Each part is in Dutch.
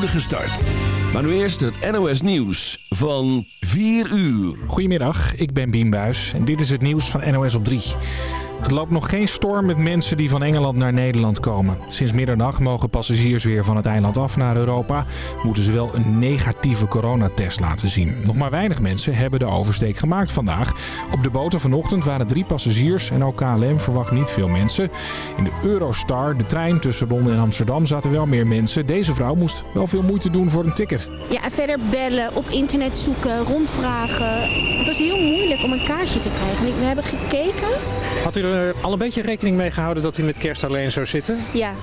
spoedige start. Maar nu eerst het NOS Nieuws van 4 uur. Goedemiddag, ik ben Bien Buis en dit is het nieuws van NOS op 3. Het loopt nog geen storm met mensen die van Engeland naar Nederland komen. Sinds middernacht mogen passagiers weer van het eiland af naar Europa. Moeten ze wel een negatieve coronatest laten zien. Nog maar weinig mensen hebben de oversteek gemaakt vandaag. Op de boten vanochtend waren drie passagiers en ook KLM verwacht niet veel mensen. In de Eurostar, de trein tussen Londen en Amsterdam, zaten wel meer mensen. Deze vrouw moest wel veel moeite doen voor een ticket. Ja, en verder bellen, op internet zoeken, rondvragen. Het was heel moeilijk om een kaartje te krijgen. We hebben gekeken. Had u er al een beetje rekening mee gehouden dat u met kerst alleen zou zitten? Ja,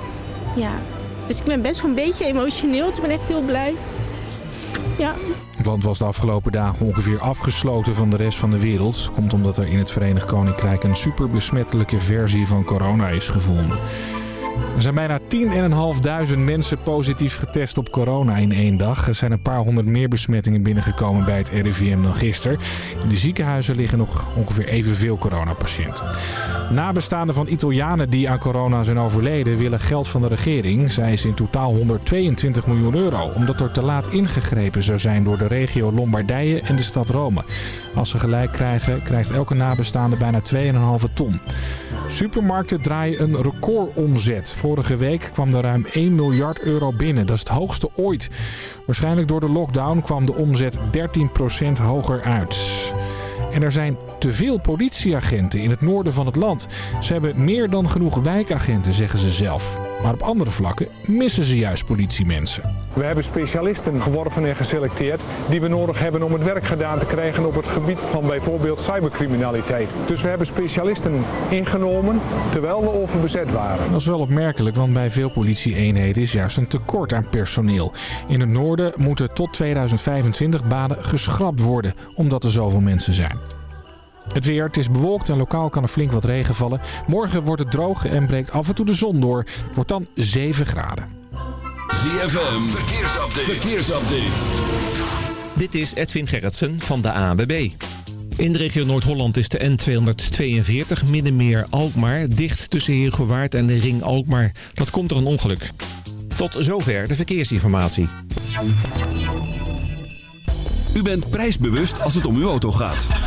ja. Dus ik ben best wel een beetje emotioneel. Dus ik ben echt heel blij. Ja. Het land was de afgelopen dagen ongeveer afgesloten van de rest van de wereld. Komt omdat er in het Verenigd Koninkrijk een superbesmettelijke versie van corona is gevonden. Er zijn bijna 10.500 mensen positief getest op corona in één dag. Er zijn een paar honderd meer besmettingen binnengekomen bij het RIVM dan gisteren. In de ziekenhuizen liggen nog ongeveer evenveel coronapatiënten. Nabestaanden van Italianen die aan corona zijn overleden willen geld van de regering. Zij is in totaal 122 miljoen euro, omdat er te laat ingegrepen zou zijn door de regio Lombardije en de stad Rome. Als ze gelijk krijgen, krijgt elke nabestaande bijna 2,5 ton. Supermarkten draaien een recordomzet. Vorige week kwam er ruim 1 miljard euro binnen. Dat is het hoogste ooit. Waarschijnlijk door de lockdown kwam de omzet 13% hoger uit. En er zijn te veel politieagenten in het noorden van het land. Ze hebben meer dan genoeg wijkagenten, zeggen ze zelf. Maar op andere vlakken missen ze juist politiemensen. We hebben specialisten geworven en geselecteerd die we nodig hebben om het werk gedaan te krijgen op het gebied van bijvoorbeeld cybercriminaliteit. Dus we hebben specialisten ingenomen terwijl we overbezet waren. Dat is wel opmerkelijk, want bij veel politieeenheden is juist een tekort aan personeel. In het noorden moeten tot 2025 banen geschrapt worden, omdat er zoveel mensen zijn. Het weer, het is bewolkt en lokaal kan er flink wat regen vallen. Morgen wordt het droog en breekt af en toe de zon door. Het wordt dan 7 graden. ZFM, verkeersupdate. verkeersupdate. Dit is Edwin Gerritsen van de ANWB. In de regio Noord-Holland is de N242 Middenmeer-Alkmaar dicht tussen Heergewaard en de ring Alkmaar. Dat komt door een ongeluk. Tot zover de verkeersinformatie. U bent prijsbewust als het om uw auto gaat.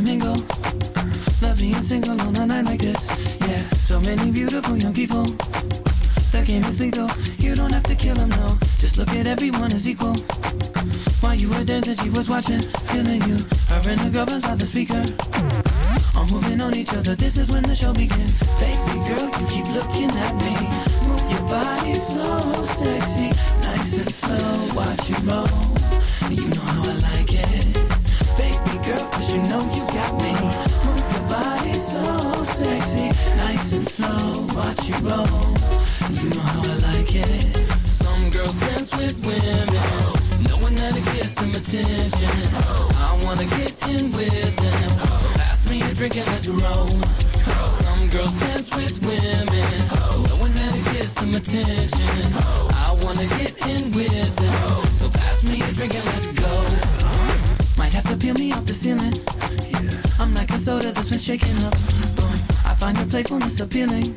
Mingle. Love being single on a night like this. Yeah, so many beautiful young people. The game is lethal. You don't have to kill them, no. Just look at everyone as equal. While you were dancing, she was watching, feeling you. Her and her girlfriend's by the speaker. All moving on each other. This is when the show begins. Baby girl, you keep looking at me. Move your body so sexy, nice and slow. Watch you roll. You know how I like it. Some girls dance with women, knowing that it gets them attention. I wanna get in with them, so pass me a drink and let's roll. Some girls dance with women, knowing that it gets them attention. I wanna get in with them, so pass me a drink and let's go. Might have to peel me off the ceiling. I'm like a soda that's been shaken up. Boom, I find your playfulness appealing.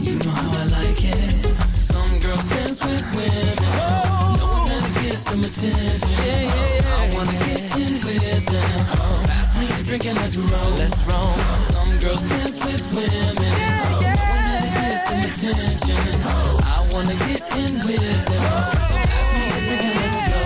You know how I like it. Some girls dance with women. That attention. I wanna get in with them. Me. Some girls dance with women. That attention. I wanna get in with them. Me go.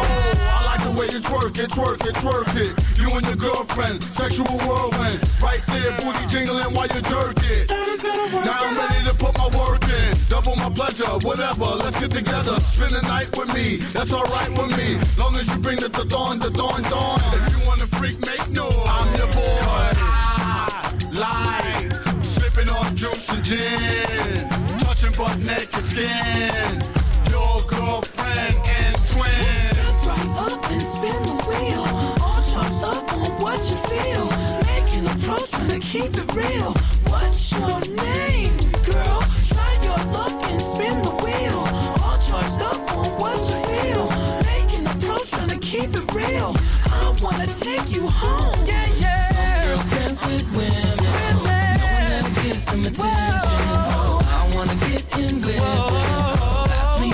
Oh, I like the way you twerk it, twerk it, twerk it. You and your girlfriend, sexual whirlwind. Right there, booty jingling while you jerk it. Now I'm ready to put my work in. Double my pleasure, whatever, let's get together. Spend the night with me, that's alright with me. Long as you bring the the dawn, the dawn, dawn. If you wanna freak, make noise. I'm your boy. I like sipping on juice and gin. Touching butt naked skin. Your girlfriend and twin. Right up and spin the wheel. All charged up on what you feel. Making a pro, trying to keep it real. What's your name, girl? Try your luck and spin the wheel. All charged up on what you feel. Making a pro, trying to keep it real. I wanna take you home. Yeah, yeah. Some girls dance with women. Knowing that it gets them attention. I wanna get in with them. So pass me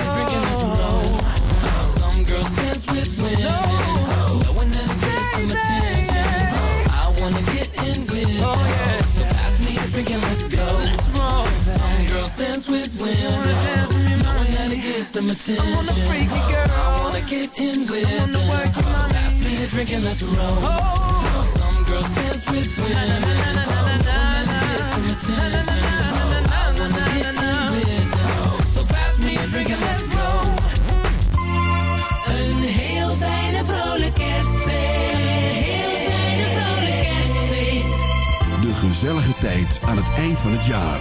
them attention. I freaky girl. I wanna get in with pass me a drink and let's roll. Some girls dance with women. Knowing that it gets them attention. I wanna get in with them. So pass me a drink and let's go. Een heel fijne vrolijk kerstfeest. Een heel fijne vrolijk kerstfeest. De gezellige tijd aan het eind van het jaar.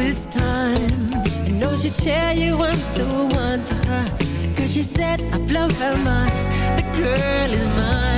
it's time. I know she'd tell you I'm the one for her. Cause she said I blow her mind. The girl is mine.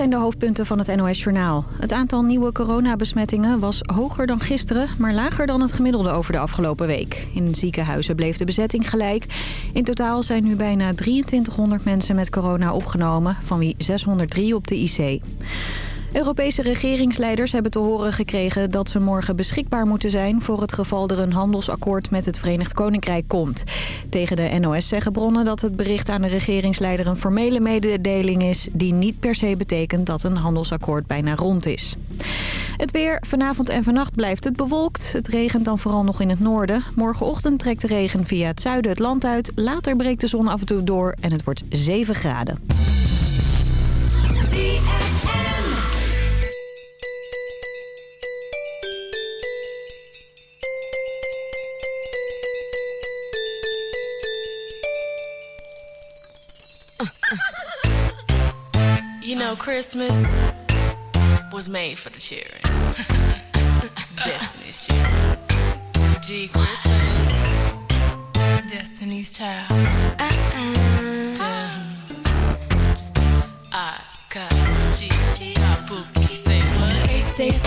Zijn de hoofdpunten van het NOS-journaal. Het aantal nieuwe coronabesmettingen was hoger dan gisteren... maar lager dan het gemiddelde over de afgelopen week. In ziekenhuizen bleef de bezetting gelijk. In totaal zijn nu bijna 2300 mensen met corona opgenomen... van wie 603 op de IC. Europese regeringsleiders hebben te horen gekregen dat ze morgen beschikbaar moeten zijn voor het geval er een handelsakkoord met het Verenigd Koninkrijk komt. Tegen de NOS zeggen bronnen dat het bericht aan de regeringsleider een formele mededeling is die niet per se betekent dat een handelsakkoord bijna rond is. Het weer. Vanavond en vannacht blijft het bewolkt. Het regent dan vooral nog in het noorden. Morgenochtend trekt de regen via het zuiden het land uit. Later breekt de zon af en toe door en het wordt 7 graden. You know, Christmas was made for the children. Destiny's children. G Christmas. Destiny's child. I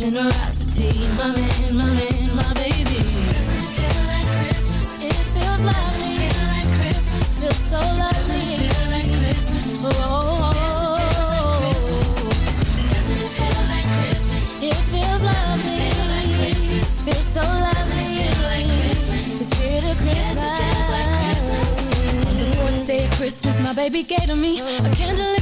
Generosity, my man, my man, my baby. Doesn't it feel like Christmas? It feels lovely. Doesn't it feel like Christmas? Feels so lovely. Doesn't it feel like Christmas? Oh, oh, oh. Doesn't it feel like Christmas? It feels lovely. It feel like Christmas? The spirit of Christmas. On the fourth day of Christmas, my baby gave to me a candlelit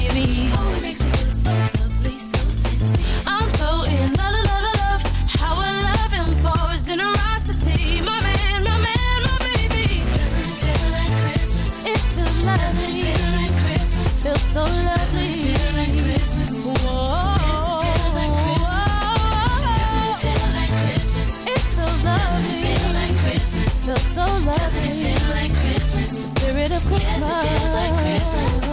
Yes.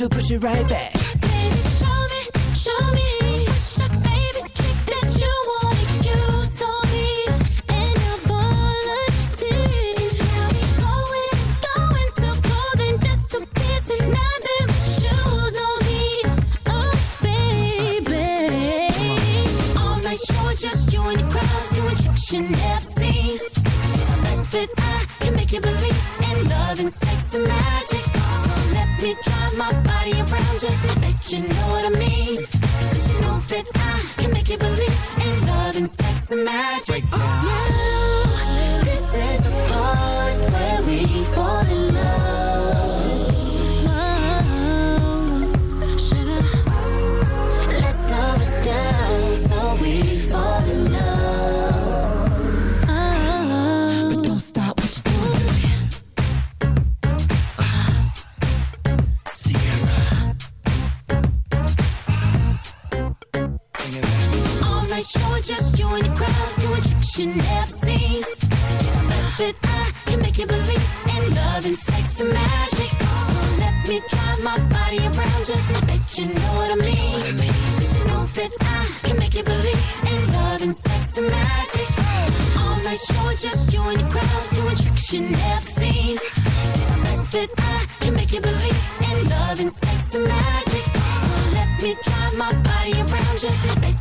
to push it right back. everybody around you. I bet you know what I mean. But you know that I can make you believe in love and sex and magic. Oh. Yeah.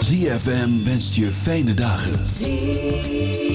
ZFM wenst je fijne dagen. ZFM.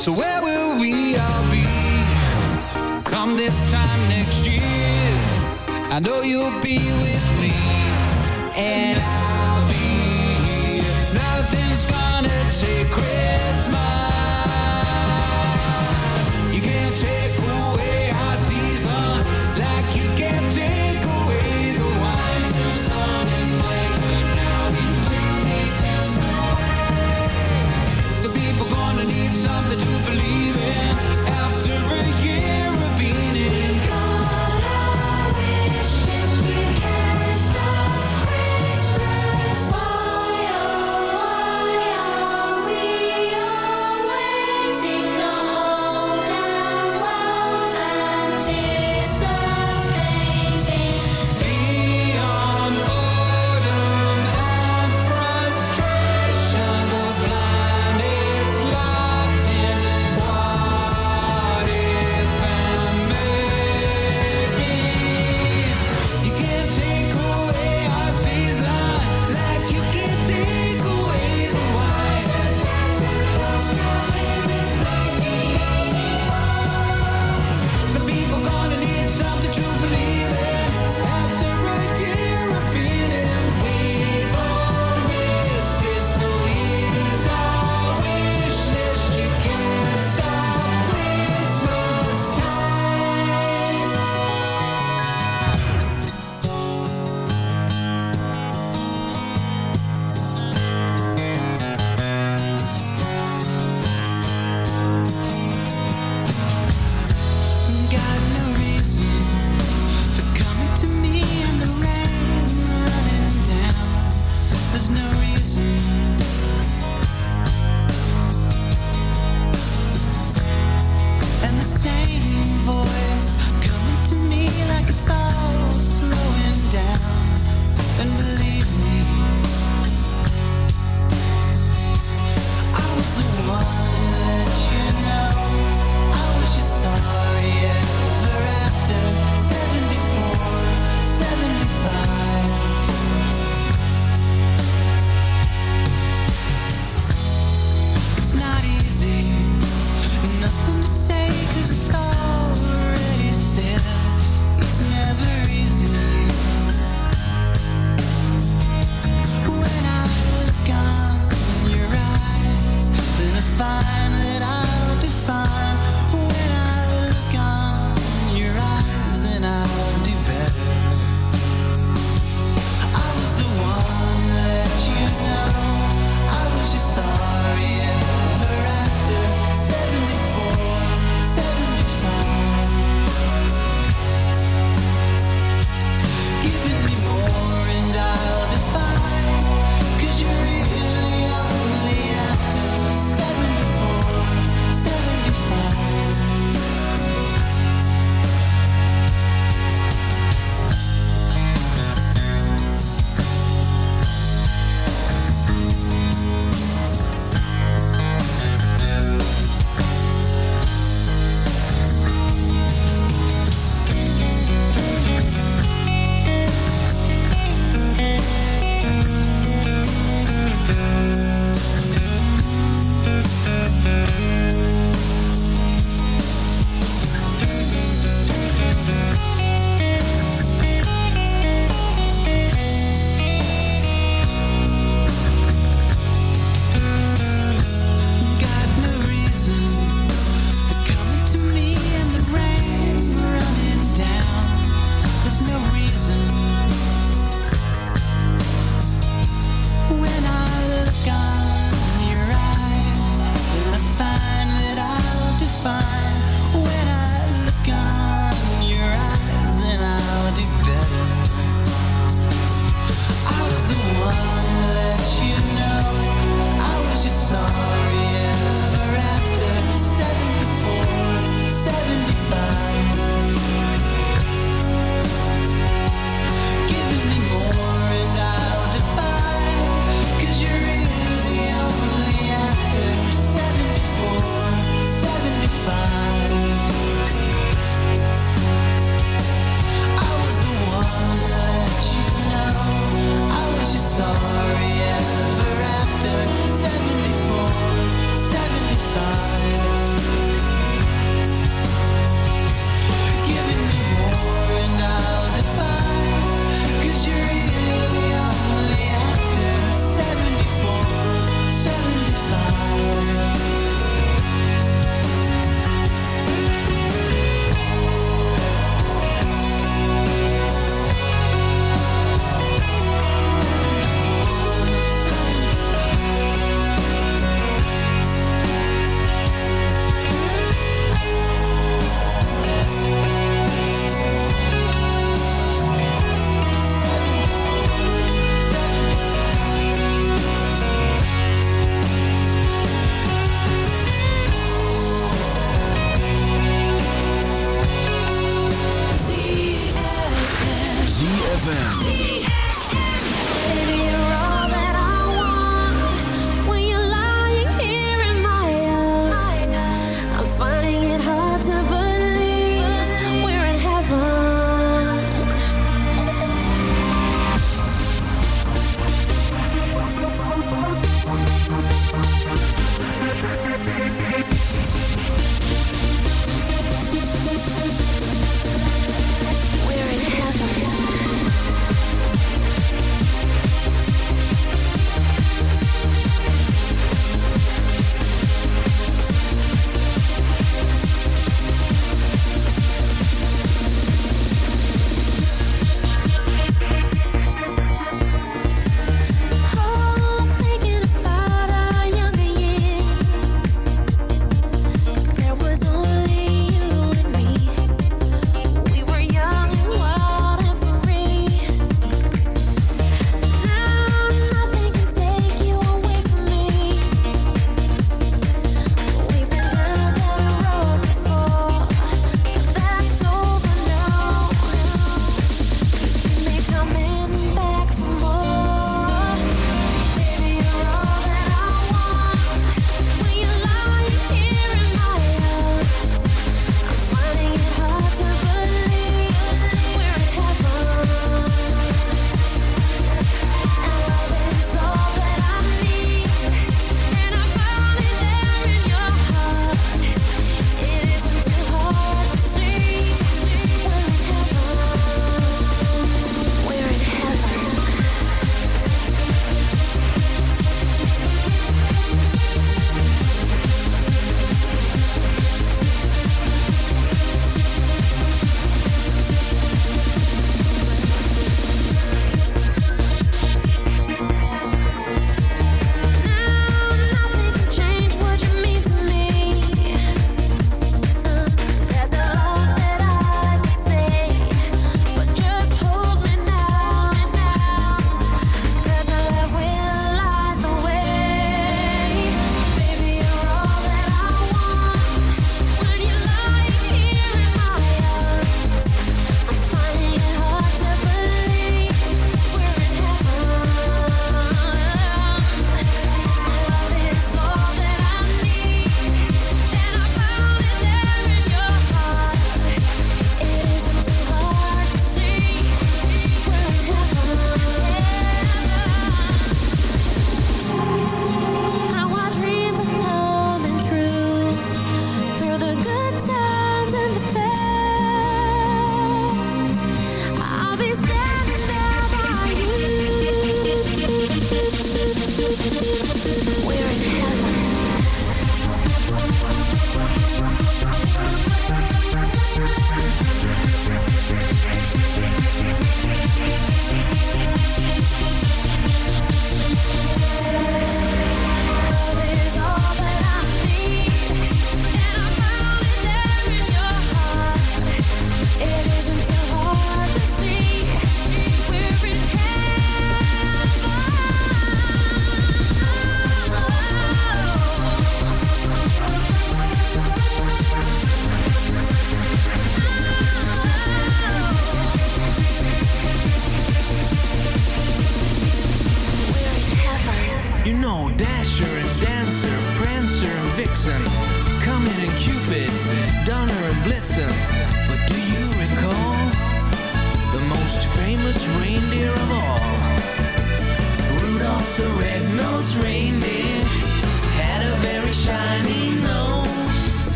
So where will we all be? Come this time next year. I know you'll be with me. And I